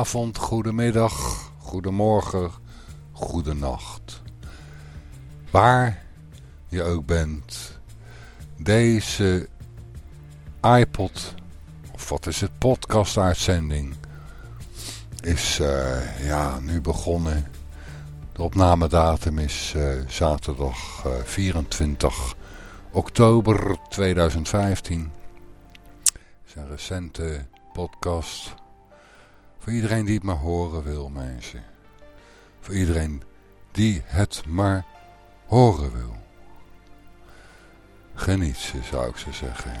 Goedenavond, goedemiddag, goedemorgen, goedenacht. Waar je ook bent, deze iPod, of wat is het, podcast-uitzending, is uh, ja, nu begonnen. De opnamedatum is uh, zaterdag uh, 24 oktober 2015. Het is een recente podcast voor iedereen die het maar horen wil, mensen. Voor iedereen die het maar horen wil. Geniet ze, zou ik ze zeggen.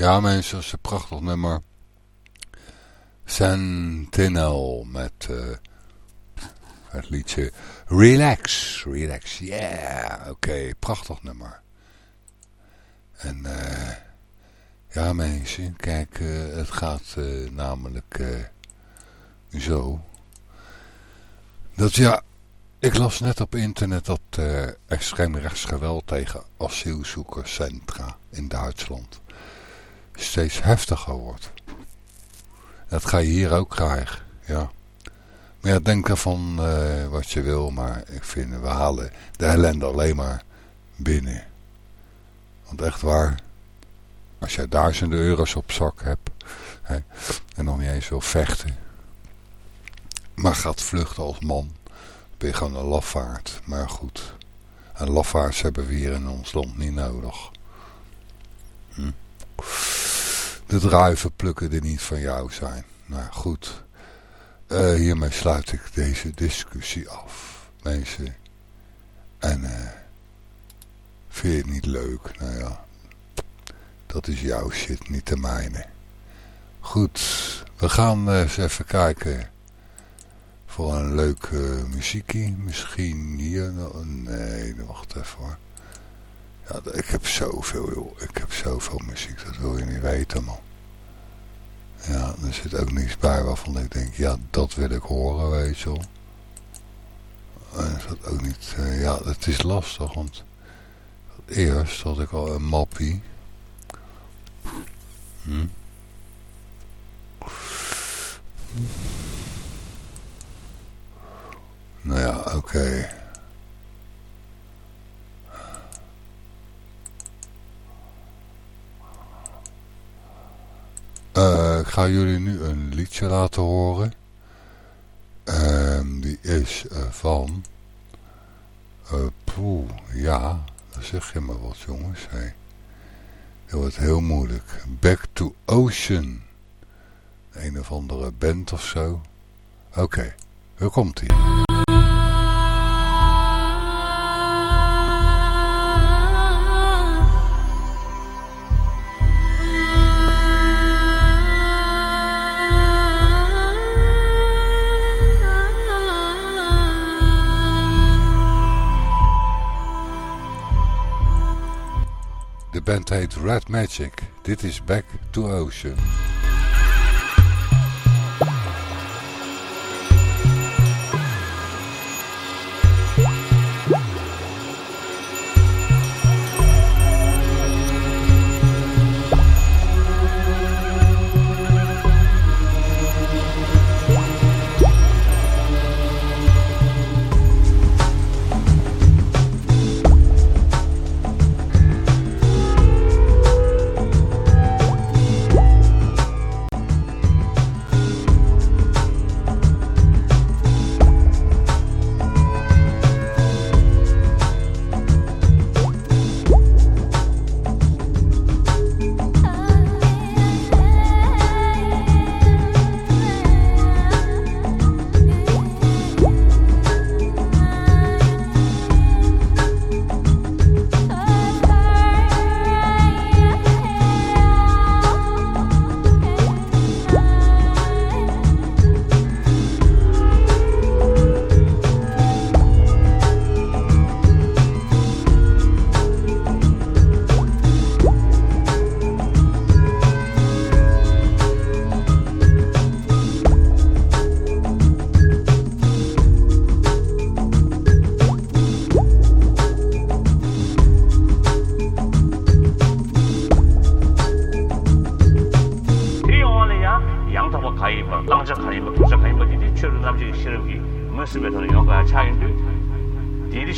Ja mensen, dat is een prachtig nummer. Sentinel met uh, het liedje Relax, Relax, yeah, oké, prachtig nummer. En uh, ja mensen, kijk, uh, het gaat namelijk zo. Dat ja, ik las net op internet dat extreemrechts geweld tegen asielzoekerscentra in Duitsland steeds heftiger wordt. Dat ga je hier ook krijgen, ja. Maar ja, denk ervan uh, wat je wil, maar ik vind, we halen de ellende alleen maar binnen. Want echt waar, als jij duizenden euro's op zak hebt, hè, en nog niet eens wil vechten, maar gaat vluchten als man, ben je gewoon een lafaard. Maar goed, en lafaards hebben we hier in ons land niet nodig. Hm? De druiven plukken die niet van jou zijn. Nou goed, uh, hiermee sluit ik deze discussie af, mensen. En uh, vind je het niet leuk? Nou ja, dat is jouw shit, niet de mijne. Goed, we gaan uh, eens even kijken voor een leuk muziekje. Misschien hier, nee, wacht even hoor. Ik heb zoveel, joh. Ik heb zoveel muziek, dat wil je niet weten, man. Ja, er zit ook niets bij waarvan ik denk, ja, dat wil ik horen, weet je wel. En is dat ook niet, uh, ja, het is lastig, want eerst had ik al een mappie. Hm? Nou ja, oké. Uh, ik ga jullie nu een liedje laten horen. Uh, die is uh, van... Uh, ja, dan zeg je maar wat jongens. Hey. Dat wordt heel moeilijk. Back to Ocean. Een of andere band of zo. Oké, okay, hier komt ie. Band heet Red Magic. Dit is Back to Ocean.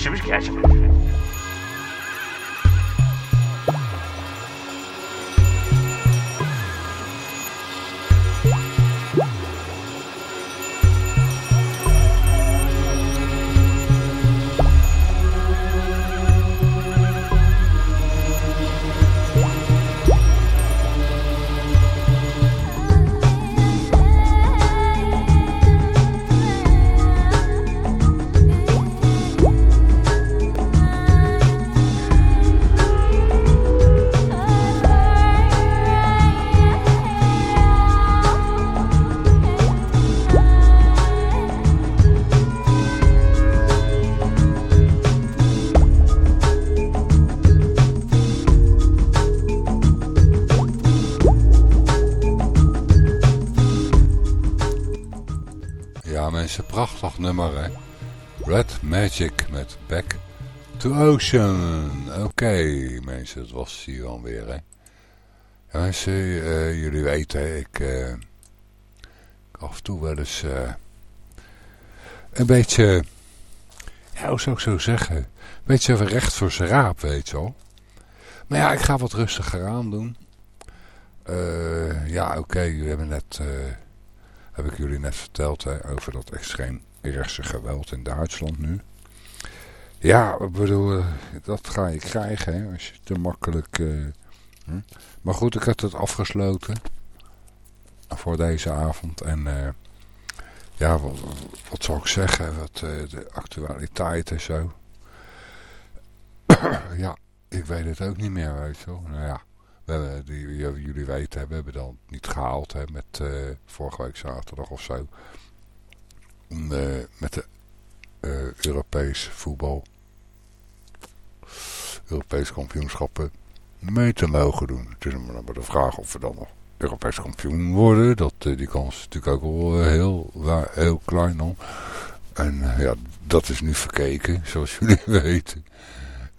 she was catching. is een prachtig nummer, hè. Red Magic met Back to Ocean. Oké, mensen, dat was hier alweer, weer, hè. Mensen, eh, jullie weten, eh, ik... Af en toe wel eens... Eh, een beetje... Ja, hoe zou ik zo zeggen? Een beetje even recht voor zijn raap, weet je wel. Maar ja, ik ga wat rustiger aan doen. ja, oké, we hebben net heb ik jullie net verteld over dat extreem rechtse geweld in Duitsland nu. Ja, ik bedoel, eh, dat ga je krijgen als je te makkelijk... Hm? Maar goed, ik heb het afgesloten voor deze avond. En uh, ja, wat, zal ik zeggen, wat, de actualiteit en zo. ja, ik weet het ook niet meer, weet je wel. Nou ja, die, jullie weten, we hebben dan niet gehaald hè, met uh, vorige week zaterdag of zo. Om uh, met de uh, Europees voetbal, Europees kampioenschappen mee te mogen doen. Het is maar de vraag of we dan nog Europees kampioen worden. Dat, die kans is natuurlijk ook wel heel, heel klein dan. En ja, dat is nu verkeken, zoals jullie weten.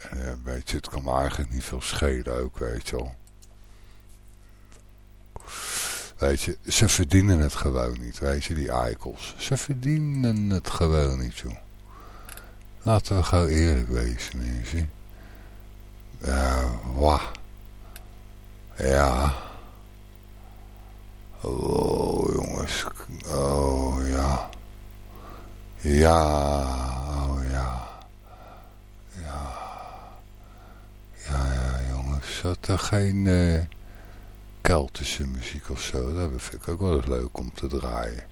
En, weet je, het kan me eigenlijk niet veel schelen ook, weet je wel. Weet je, ze verdienen het gewoon niet, weet je, die eikels. Ze verdienen het gewoon niet, joh. Laten we gewoon eerlijk wezen, mensen. Ja, wah. Ja. Oh, jongens. Oh, ja. Ja, oh, ja. Ja. Ja, ja, jongens. Zat er geen... Uh, Keltische muziek of zo. Dat vind ik ook wel eens leuk om te draaien.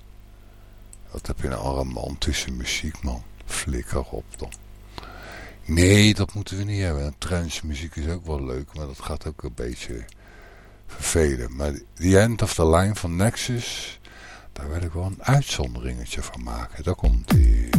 Wat heb je een romantische muziek, man. Flikker op dan. Nee, dat moeten we niet hebben. Trance muziek is ook wel leuk, maar dat gaat ook een beetje vervelen. Maar The End of the Line van Nexus, daar wil ik wel een uitzonderingetje van maken. Daar komt die.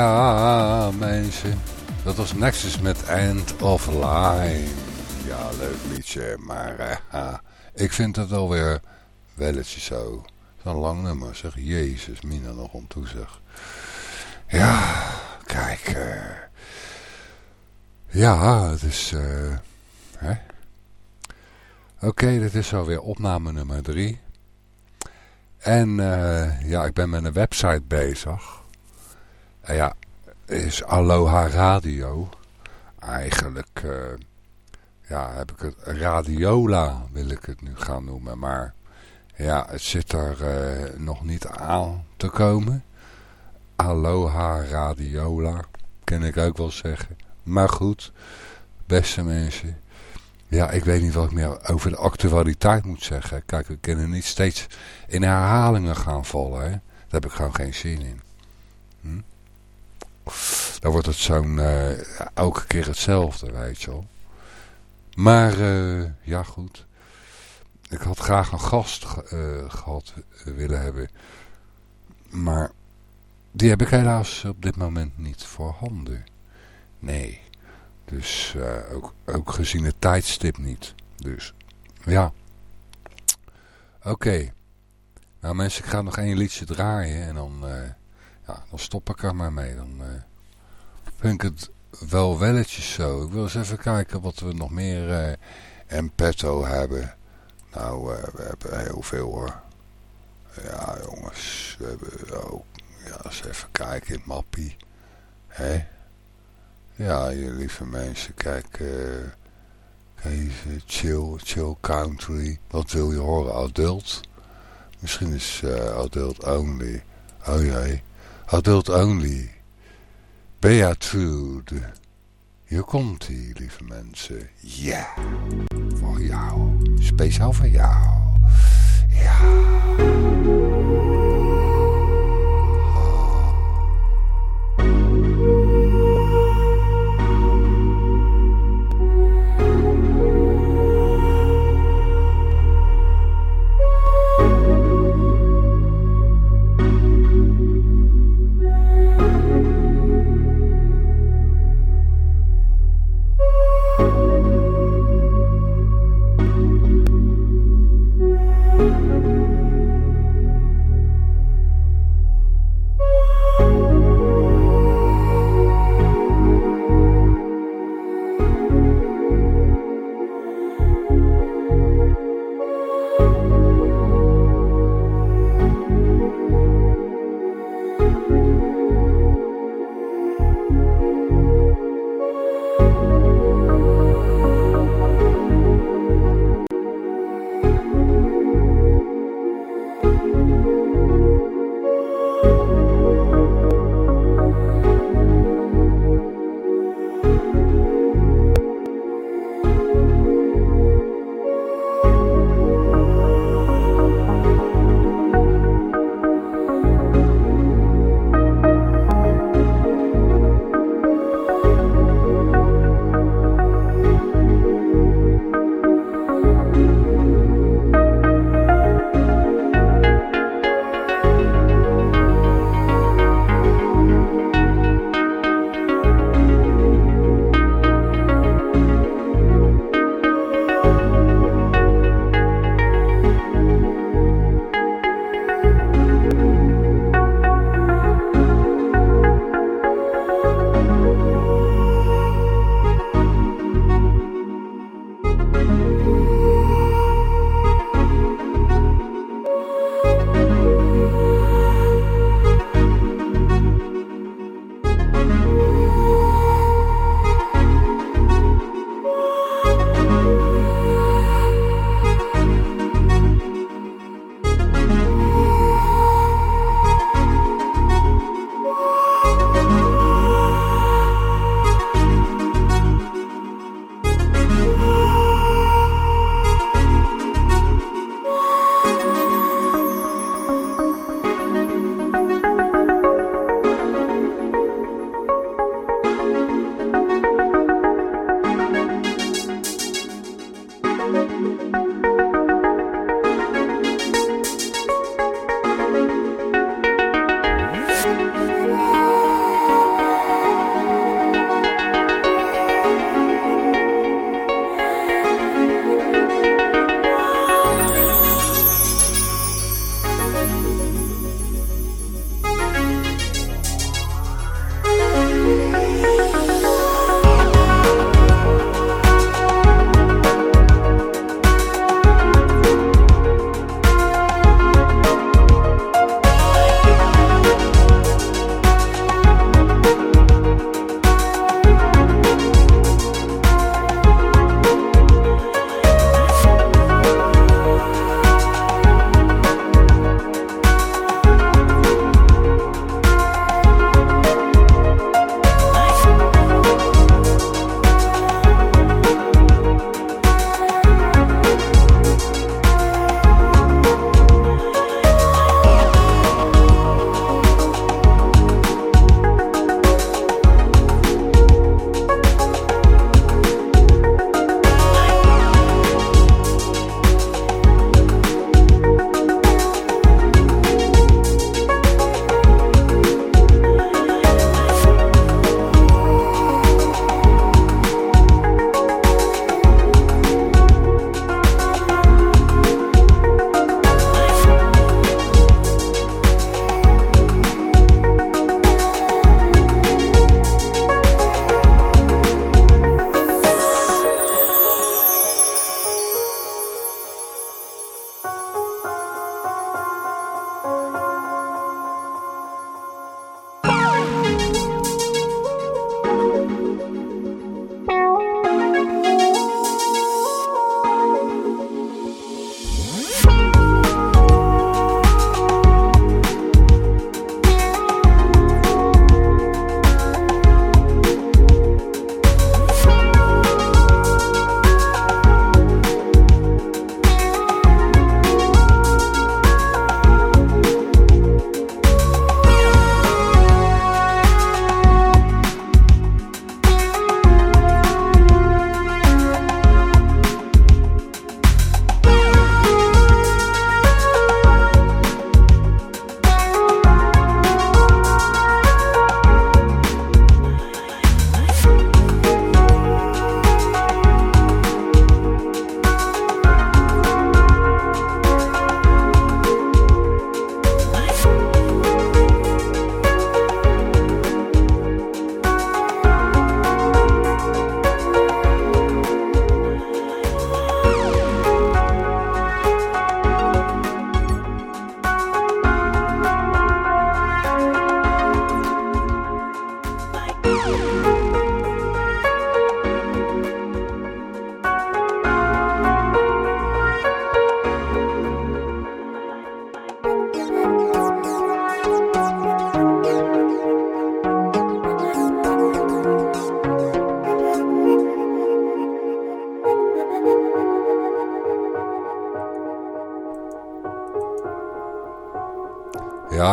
Ja, mensen. Dat was Nexus met End of Line. Ja, leuk liedje, maar uh, ik vind het alweer welletje zo. Zo'n lang nummer, zeg. Jezus, Mina nog om toe, zeg. Ja, kijk. Uh, ja, het is... Uh, Oké, dit is alweer opname nummer drie. En ja, ik ben met een website bezig. En ja, is Aloha Radio. Eigenlijk uh, ja, heb ik het Radiola wil ik het nu gaan noemen. Maar ja, het zit er uh, nog niet aan te komen. Aloha Radiola, kan ik ook wel zeggen. Maar goed, beste mensen. Ja, ik weet niet wat ik meer over de actualiteit moet zeggen. Kijk, we kunnen niet steeds in herhalingen gaan vallen. Hè? Daar heb ik gewoon geen zin in. Hm? Dan wordt het zo'n uh, elke keer hetzelfde, weet je wel. Maar, uh, ja goed. Ik had graag een gast uh, gehad willen hebben. Maar die heb ik helaas op dit moment niet voorhanden. Nee. Dus ook, ook gezien het tijdstip niet. Dus ja. Oké. Nou mensen, ik ga nog één liedje draaien. En dan, uh, dan stop ik er maar mee. Dan uh, vind ik het wel welletjes zo. Ik wil eens even kijken wat we nog meer in petto hebben. Nou, we hebben heel veel hoor. Ja jongens, we hebben ook... Ja, eens even kijken in mappie. Hé. Ja, je lieve mensen, kijk, uh, chill, chill country. Wat wil je horen? Adult? Misschien is uh, adult only. Oh jee, adult only. Beatrude. Hier komt hij, lieve mensen. Ja, voor jou. Speciaal voor jou. Ja.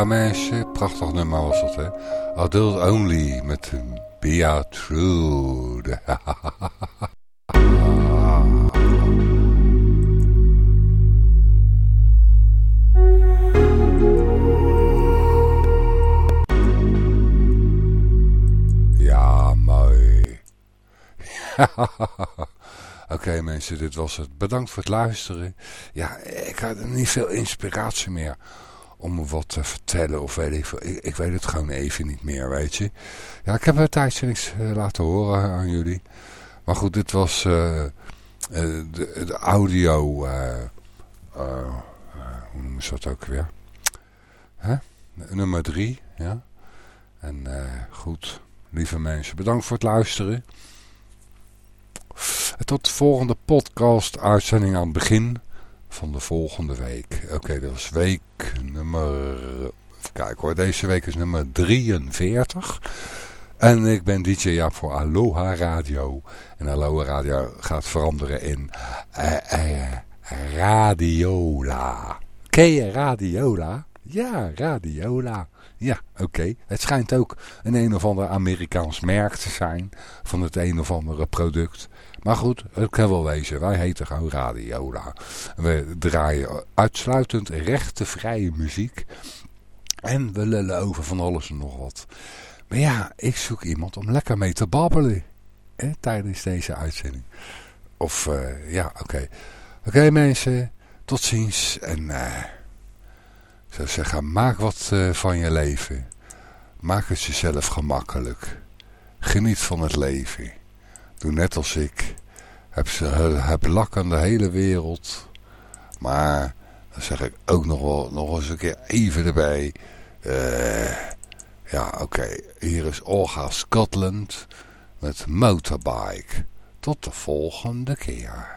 Mensen, prachtig nummer was dat hè. Adult Only met Beatrude. ja, mooi. Oké mensen, dit was het. Bedankt voor het luisteren. Ja, ik had niet veel inspiratie meer om wat te vertellen of weet ik veel. Ik, weet het gewoon even niet meer, weet je. Ja, ik heb een tijdje niks uh, laten horen aan jullie. Maar goed, dit was uh, uh, de, de, audio... hoe noemen ze dat ook weer? Nummer drie, ja. En goed, lieve mensen, bedankt voor het luisteren. Tot de volgende podcast uitzending aan het begin van de volgende week. Oké, dat was week nummer... Even kijken hoor, deze week is nummer 43. En ik ben DJ Jaap voor Aloha Radio. En Aloha Radio gaat veranderen in uh, uh, Radiola. Ken je Radiola? Ja, Radiola. Ja, oké. Het schijnt ook een een of ander Amerikaans merk te zijn van het een of andere product. Maar goed, het kan wel wezen. Wij heten gewoon Radiola. We draaien uitsluitend rechtenvrije muziek. En we lullen over van alles en nog wat. Maar ja, ik zoek iemand om lekker mee te babbelen. Tijdens deze uitzending. Of, uh, ja, oké. Oké mensen, tot ziens. En uh, ik zou zeggen, maak wat uh, van je leven. Maak het jezelf gemakkelijk. Geniet van het leven. Doe net als ik. Heb, ze, heb lak aan de hele wereld. Maar, dan zeg ik ook nog wel nog eens een keer even erbij. Uh, ja, oké. Hier is Olga Scotland met Motorbike. Tot de volgende keer.